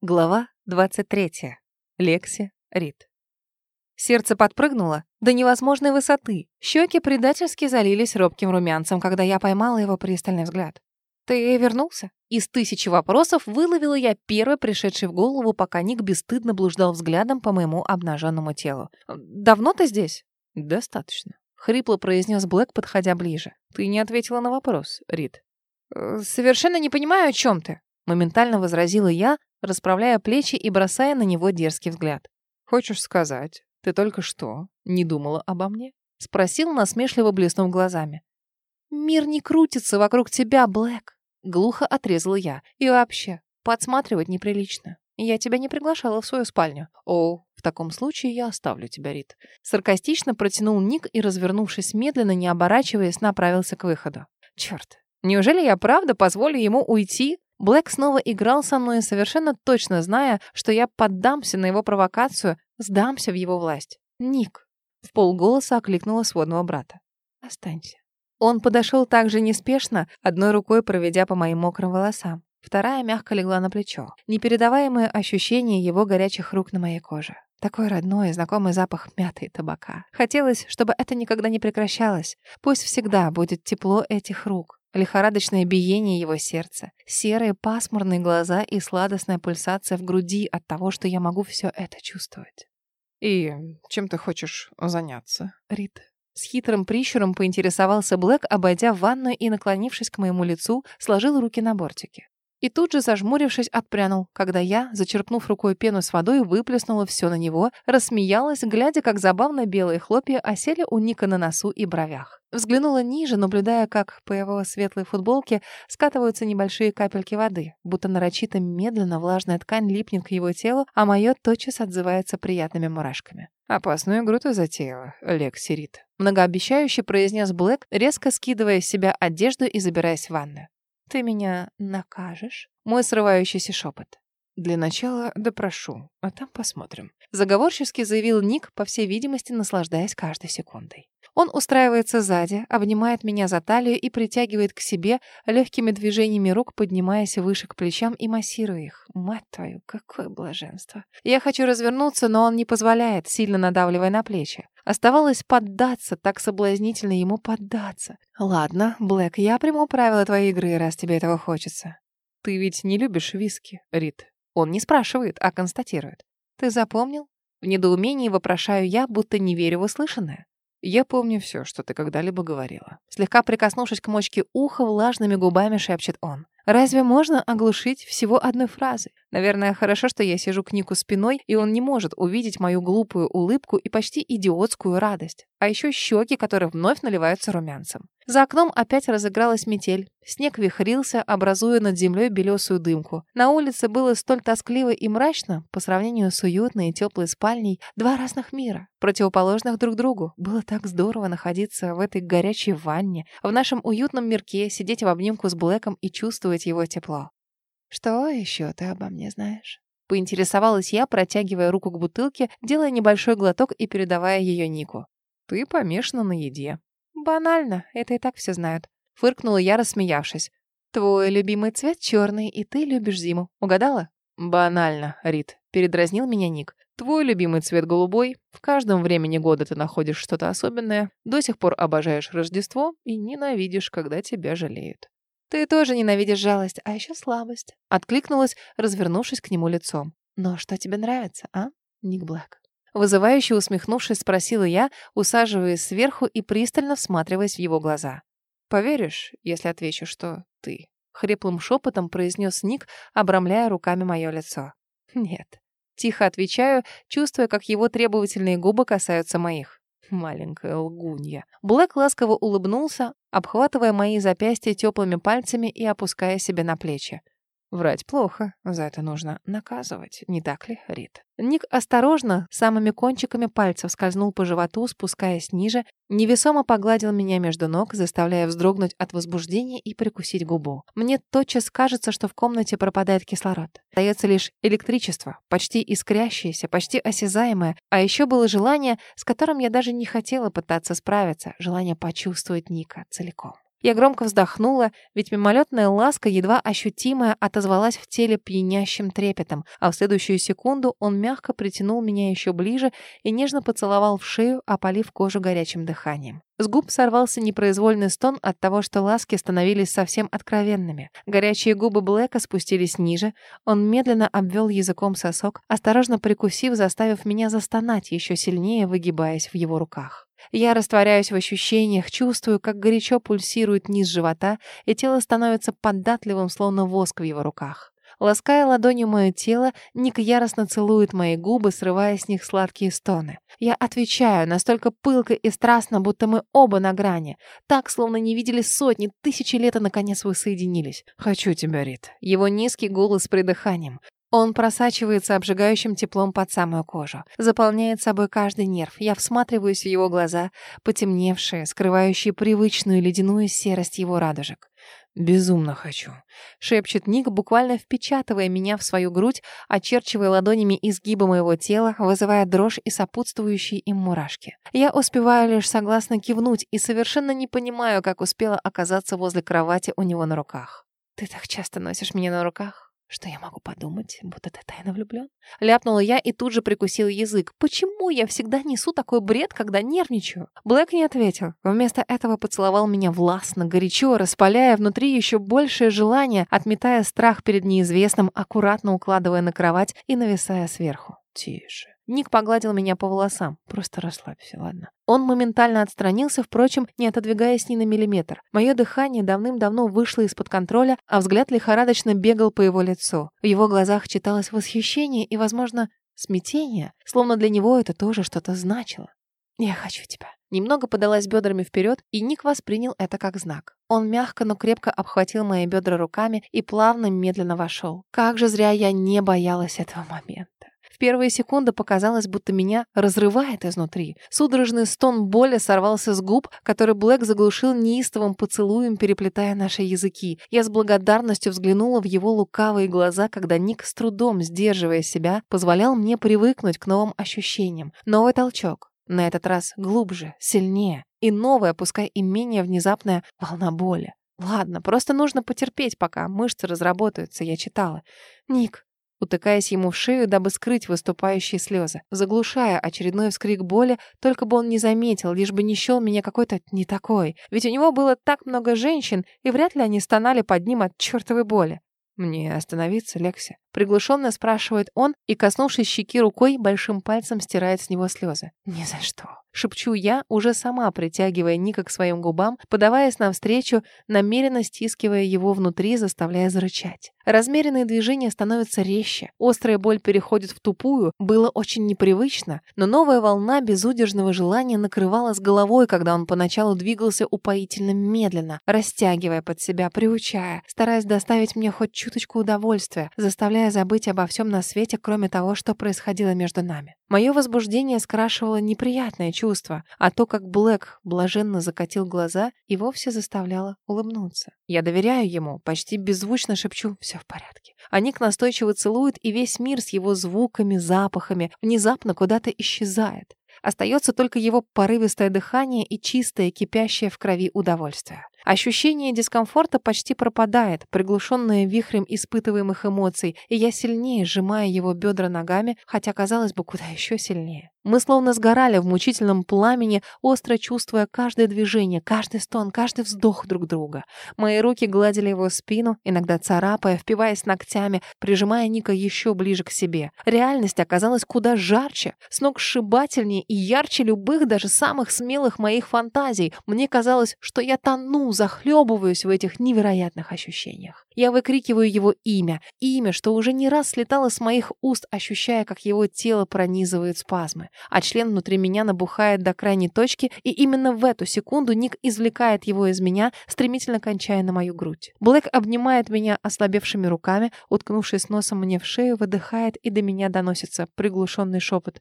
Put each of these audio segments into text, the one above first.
Глава 23. Лекси Рид. Сердце подпрыгнуло до невозможной высоты. Щеки предательски залились робким румянцем, когда я поймала его пристальный взгляд. «Ты вернулся?» Из тысячи вопросов выловила я первый, пришедший в голову, пока Ник бесстыдно блуждал взглядом по моему обнаженному телу. «Давно ты здесь?» «Достаточно», — хрипло произнес Блэк, подходя ближе. «Ты не ответила на вопрос, Рид». «Э, «Совершенно не понимаю, о чем ты», — моментально возразила я, расправляя плечи и бросая на него дерзкий взгляд. «Хочешь сказать, ты только что не думала обо мне?» — спросил, насмешливо блеснув глазами. «Мир не крутится вокруг тебя, Блэк», — глухо отрезала я. «И вообще, подсматривать неприлично. Я тебя не приглашала в свою спальню». «О, в таком случае я оставлю тебя, Рит». Саркастично протянул Ник и, развернувшись медленно, не оборачиваясь, направился к выходу. «Черт, неужели я правда позволю ему уйти?» Блэк снова играл со мной, совершенно точно зная, что я поддамся на его провокацию, сдамся в его власть. «Ник», — в полголоса окликнула сводного брата. «Останься». Он подошел так же неспешно, одной рукой проведя по моим мокрым волосам. Вторая мягко легла на плечо. Непередаваемое ощущение его горячих рук на моей коже. Такой родной и знакомый запах мяты и табака. Хотелось, чтобы это никогда не прекращалось. Пусть всегда будет тепло этих рук. Лихорадочное биение его сердца, серые пасмурные глаза и сладостная пульсация в груди от того, что я могу все это чувствовать. «И чем ты хочешь заняться, Рит?» С хитрым прищуром поинтересовался Блэк, обойдя ванную и, наклонившись к моему лицу, сложил руки на бортике. И тут же, зажмурившись, отпрянул, когда я, зачерпнув рукой пену с водой, выплеснула все на него, рассмеялась, глядя, как забавно белые хлопья осели у Ника на носу и бровях. Взглянула ниже, наблюдая, как по его светлой футболке скатываются небольшие капельки воды, будто нарочито медленно влажная ткань липнет к его телу, а мое тотчас отзывается приятными мурашками. «Опасную игру ты затеяла, Лекси Рид», многообещающе произнес Блэк, резко скидывая с себя одежду и забираясь в ванную. «Ты меня накажешь?» Мой срывающийся шепот. «Для начала допрошу, а там посмотрим», заговорчески заявил Ник, по всей видимости, наслаждаясь каждой секундой. Он устраивается сзади, обнимает меня за талию и притягивает к себе, легкими движениями рук поднимаясь выше к плечам и массируя их. Мать твою, какое блаженство. Я хочу развернуться, но он не позволяет, сильно надавливая на плечи. Оставалось поддаться, так соблазнительно ему поддаться. Ладно, Блэк, я приму правила твоей игры, раз тебе этого хочется. Ты ведь не любишь виски, Рит? Он не спрашивает, а констатирует. Ты запомнил? В недоумении вопрошаю я, будто не верю в услышанное. Я помню все, что ты когда-либо говорила. Слегка прикоснувшись к мочке уха, влажными губами шепчет он. Разве можно оглушить всего одной фразой? Наверное, хорошо, что я сижу к Нику спиной, и он не может увидеть мою глупую улыбку и почти идиотскую радость. А еще щеки, которые вновь наливаются румянцем. За окном опять разыгралась метель. Снег вихрился, образуя над землей белесую дымку. На улице было столь тоскливо и мрачно, по сравнению с уютной и теплой спальней, два разных мира, противоположных друг другу. Было так здорово находиться в этой горячей ванне, в нашем уютном мирке, сидеть в обнимку с Блэком и чувствовать его тепло. «Что еще ты обо мне знаешь?» Поинтересовалась я, протягивая руку к бутылке, делая небольшой глоток и передавая ее Нику. «Ты помешана на еде», «Банально, это и так все знают», — фыркнула я, рассмеявшись. «Твой любимый цвет черный, и ты любишь зиму. Угадала?» «Банально, Рит», — передразнил меня Ник. «Твой любимый цвет голубой. В каждом времени года ты находишь что-то особенное, до сих пор обожаешь Рождество и ненавидишь, когда тебя жалеют». «Ты тоже ненавидишь жалость, а еще слабость», — откликнулась, развернувшись к нему лицом. «Но что тебе нравится, а, Ник Блэк?» Вызывающе усмехнувшись, спросила я, усаживаясь сверху и пристально всматриваясь в его глаза. «Поверишь, если отвечу, что ты?» Хриплым шепотом произнес Ник, обрамляя руками мое лицо. «Нет». Тихо отвечаю, чувствуя, как его требовательные губы касаются моих. Маленькая лгунья. Блэк ласково улыбнулся, обхватывая мои запястья теплыми пальцами и опуская себе на плечи. Врать плохо, за это нужно наказывать, не так ли, Рит? Ник осторожно, самыми кончиками пальцев скользнул по животу, спускаясь ниже, невесомо погладил меня между ног, заставляя вздрогнуть от возбуждения и прикусить губу. Мне тотчас кажется, что в комнате пропадает кислород. Остается лишь электричество, почти искрящееся, почти осязаемое, а еще было желание, с которым я даже не хотела пытаться справиться, желание почувствовать Ника целиком. Я громко вздохнула, ведь мимолетная ласка, едва ощутимая, отозвалась в теле пьянящим трепетом, а в следующую секунду он мягко притянул меня еще ближе и нежно поцеловал в шею, опалив кожу горячим дыханием. С губ сорвался непроизвольный стон от того, что ласки становились совсем откровенными. Горячие губы Блэка спустились ниже. Он медленно обвел языком сосок, осторожно прикусив, заставив меня застонать, еще сильнее выгибаясь в его руках. Я растворяюсь в ощущениях, чувствую, как горячо пульсирует низ живота, и тело становится податливым, словно воск в его руках. Лаская ладонью мое тело, Ник яростно целует мои губы, срывая с них сладкие стоны. Я отвечаю настолько пылко и страстно, будто мы оба на грани. Так, словно не видели сотни, тысячи лет, и наконец воссоединились. «Хочу тебя, Рит». Его низкий голос с придыханием. Он просачивается обжигающим теплом под самую кожу, заполняет собой каждый нерв. Я всматриваюсь в его глаза, потемневшие, скрывающие привычную ледяную серость его радужек. «Безумно хочу», — шепчет Ник, буквально впечатывая меня в свою грудь, очерчивая ладонями изгибы моего тела, вызывая дрожь и сопутствующие им мурашки. Я успеваю лишь согласно кивнуть и совершенно не понимаю, как успела оказаться возле кровати у него на руках. «Ты так часто носишь меня на руках?» Что я могу подумать, будто ты тайно влюблен? Ляпнула я и тут же прикусила язык. Почему я всегда несу такой бред, когда нервничаю? Блэк не ответил. Вместо этого поцеловал меня властно, горячо, распаляя внутри еще большее желание, отметая страх перед неизвестным, аккуратно укладывая на кровать и нависая сверху. Тише. Ник погладил меня по волосам. Просто расслабься, ладно? Он моментально отстранился, впрочем, не отодвигаясь ни на миллиметр. Мое дыхание давным-давно вышло из-под контроля, а взгляд лихорадочно бегал по его лицу. В его глазах читалось восхищение и, возможно, смятение, словно для него это тоже что-то значило. «Я хочу тебя». Немного подалась бедрами вперед, и Ник воспринял это как знак. Он мягко, но крепко обхватил мои бедра руками и плавно, медленно вошел. Как же зря я не боялась этого момента. Первые секунды показалось, будто меня разрывает изнутри. Судорожный стон боли сорвался с губ, который Блэк заглушил неистовым поцелуем, переплетая наши языки. Я с благодарностью взглянула в его лукавые глаза, когда Ник, с трудом сдерживая себя, позволял мне привыкнуть к новым ощущениям. Новый толчок. На этот раз глубже, сильнее. И новая, пускай и менее внезапная, волна боли. Ладно, просто нужно потерпеть, пока мышцы разработаются, я читала. «Ник, утыкаясь ему в шею, дабы скрыть выступающие слезы, заглушая очередной вскрик боли, только бы он не заметил, лишь бы не счел меня какой-то не такой. Ведь у него было так много женщин, и вряд ли они стонали под ним от чертовой боли. «Мне остановиться, Лекси?» Приглушенно спрашивает он и, коснувшись щеки рукой, большим пальцем стирает с него слезы. «Ни за что». Шепчу я, уже сама притягивая Ника к своим губам, подаваясь навстречу, намеренно стискивая его внутри, заставляя зарычать. Размеренные движения становятся резче, острая боль переходит в тупую, было очень непривычно, но новая волна безудержного желания накрывала с головой, когда он поначалу двигался упоительно медленно, растягивая под себя, приучая, стараясь доставить мне хоть чуточку удовольствия, заставляя забыть обо всем на свете, кроме того, что происходило между нами. Мое возбуждение скрашивало неприятное чувство, а то, как Блэк блаженно закатил глаза, и вовсе заставляло улыбнуться. Я доверяю ему, почти беззвучно шепчу «все в порядке». А Ник настойчиво целует, и весь мир с его звуками, запахами внезапно куда-то исчезает. Остается только его порывистое дыхание и чистое, кипящее в крови удовольствие. Ощущение дискомфорта почти пропадает, приглушенное вихрем испытываемых эмоций, и я сильнее сжимаю его бедра ногами, хотя, казалось бы, куда еще сильнее. Мы словно сгорали в мучительном пламени, остро чувствуя каждое движение, каждый стон, каждый вздох друг друга. Мои руки гладили его спину, иногда царапая, впиваясь ногтями, прижимая Ника еще ближе к себе. Реальность оказалась куда жарче, сногсшибательнее и ярче любых, даже самых смелых моих фантазий. Мне казалось, что я тону, захлебываюсь в этих невероятных ощущениях. Я выкрикиваю его имя, имя, что уже не раз слетало с моих уст, ощущая, как его тело пронизывает спазмы, а член внутри меня набухает до крайней точки, и именно в эту секунду Ник извлекает его из меня, стремительно кончая на мою грудь. Блэк обнимает меня ослабевшими руками, уткнувшись носом мне в шею, выдыхает, и до меня доносится приглушенный шепот.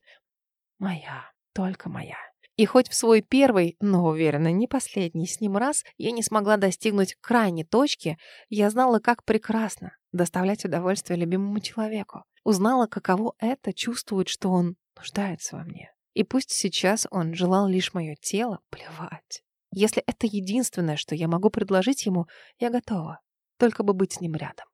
«Моя, только моя». И хоть в свой первый, но уверена, не последний с ним раз я не смогла достигнуть крайней точки, я знала, как прекрасно доставлять удовольствие любимому человеку. Узнала, каково это чувствует, что он нуждается во мне. И пусть сейчас он желал лишь мое тело, плевать. Если это единственное, что я могу предложить ему, я готова. Только бы быть с ним рядом.